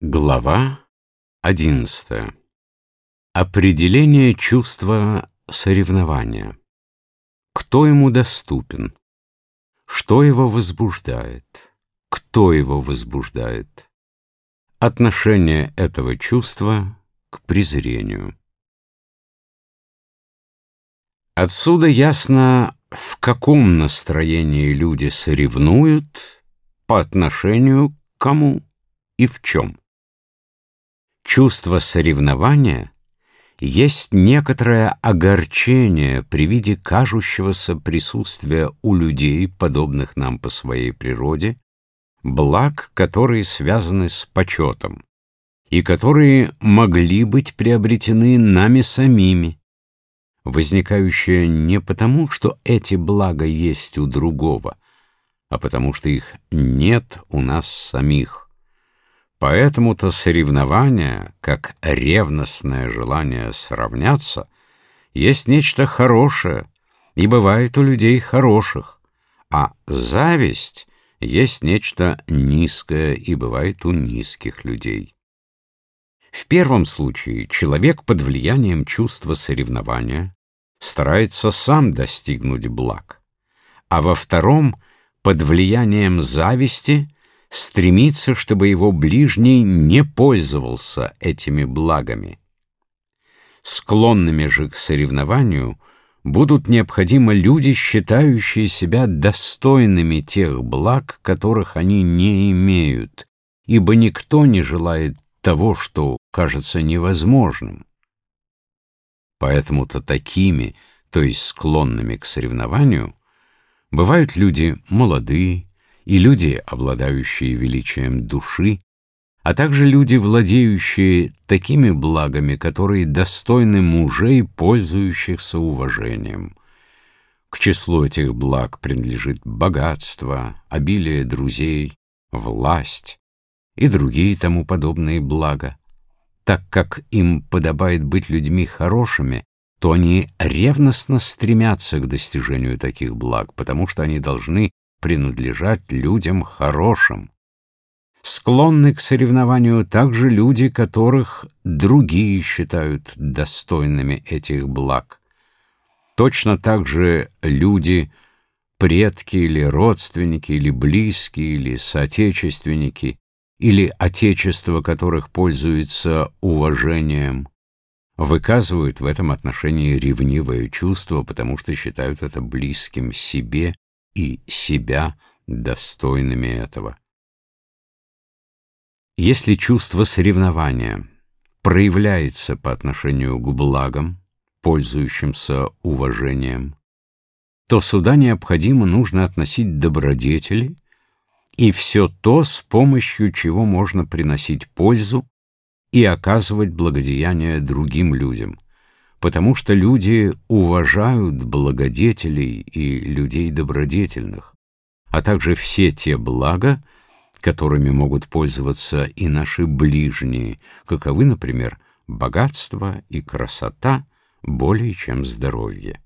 Глава одиннадцатая. Определение чувства соревнования. Кто ему доступен? Что его возбуждает? Кто его возбуждает? Отношение этого чувства к презрению. Отсюда ясно, в каком настроении люди соревнуют по отношению к кому и в чем. Чувство соревнования есть некоторое огорчение при виде кажущегося присутствия у людей, подобных нам по своей природе, благ, которые связаны с почетом, и которые могли быть приобретены нами самими, возникающее не потому, что эти блага есть у другого, а потому что их нет у нас самих. Поэтому-то соревнование, как ревностное желание сравняться, есть нечто хорошее, и бывает у людей хороших, а зависть есть нечто низкое, и бывает у низких людей. В первом случае человек под влиянием чувства соревнования старается сам достигнуть благ, а во втором — под влиянием зависти — стремится, чтобы его ближний не пользовался этими благами. Склонными же к соревнованию будут необходимы люди, считающие себя достойными тех благ, которых они не имеют, ибо никто не желает того, что кажется невозможным. Поэтому-то такими, то есть склонными к соревнованию, бывают люди молодые, и люди, обладающие величием души, а также люди, владеющие такими благами, которые достойны мужей, пользующихся уважением. К числу этих благ принадлежит богатство, обилие друзей, власть и другие тому подобные блага. Так как им подобает быть людьми хорошими, то они ревностно стремятся к достижению таких благ, потому что они должны принадлежать людям хорошим. Склонны к соревнованию также люди, которых другие считают достойными этих благ. Точно так же люди, предки или родственники, или близкие, или соотечественники, или отечество которых пользуется уважением, выказывают в этом отношении ревнивое чувство, потому что считают это близким себе и себя достойными этого. Если чувство соревнования проявляется по отношению к благам, пользующимся уважением, то сюда необходимо нужно относить добродетели и все то, с помощью чего можно приносить пользу и оказывать благодеяние другим людям — потому что люди уважают благодетелей и людей добродетельных, а также все те блага, которыми могут пользоваться и наши ближние, каковы, например, богатство и красота более чем здоровье.